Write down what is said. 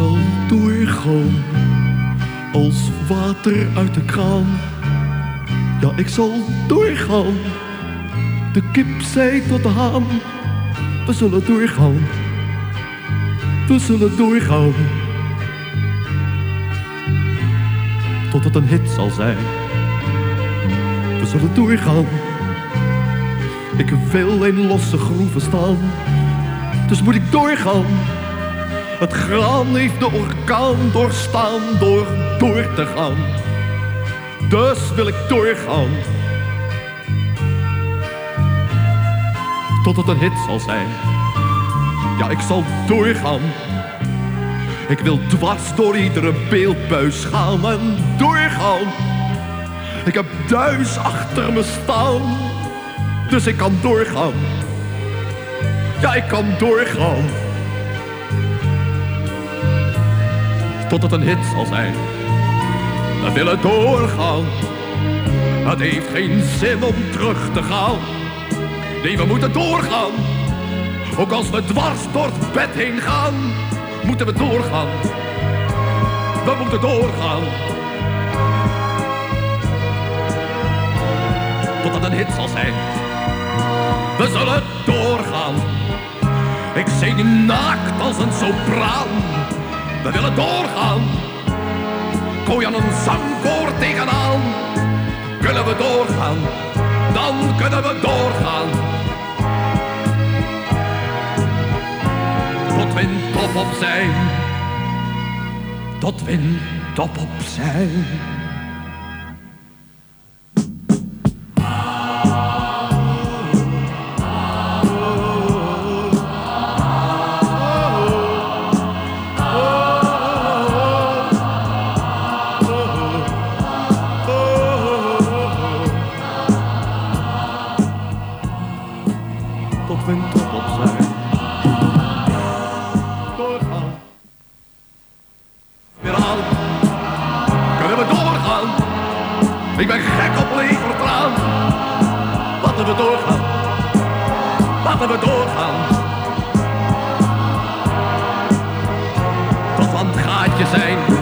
zal doorgaan als water uit de kraan. Ja, ik zal doorgaan. De kip zei tot de haan, we zullen doorgaan. We zullen doorgaan. Tot het een hit zal zijn. We zullen doorgaan. Ik wil in losse groeven staan, dus moet ik doorgaan. Het graan heeft de orkaan doorstaan door door te gaan. Dus wil ik doorgaan. Tot het een hit zal zijn. Ja, ik zal doorgaan. Ik wil dwars door iedere beeldbuis gaan en doorgaan. Ik heb duis achter me staan, dus ik kan doorgaan. Ja, ik kan doorgaan. Tot het een hit zal zijn. We willen doorgaan. Het heeft geen zin om terug te gaan. Nee, we moeten doorgaan. Ook als we dwars door het bed heen gaan, moeten we doorgaan. We moeten doorgaan. Tot het een hit zal zijn. We zullen doorgaan. Ik zing naakt als een sopraan. We willen doorgaan. Gooi aan een zangkoor tegenaan. Kunnen we doorgaan, dan kunnen we doorgaan. Tot we in top op zijn. Tot we in top op zijn. we doorgaan. Laten we doorgaan. Tot van gaatje zijn.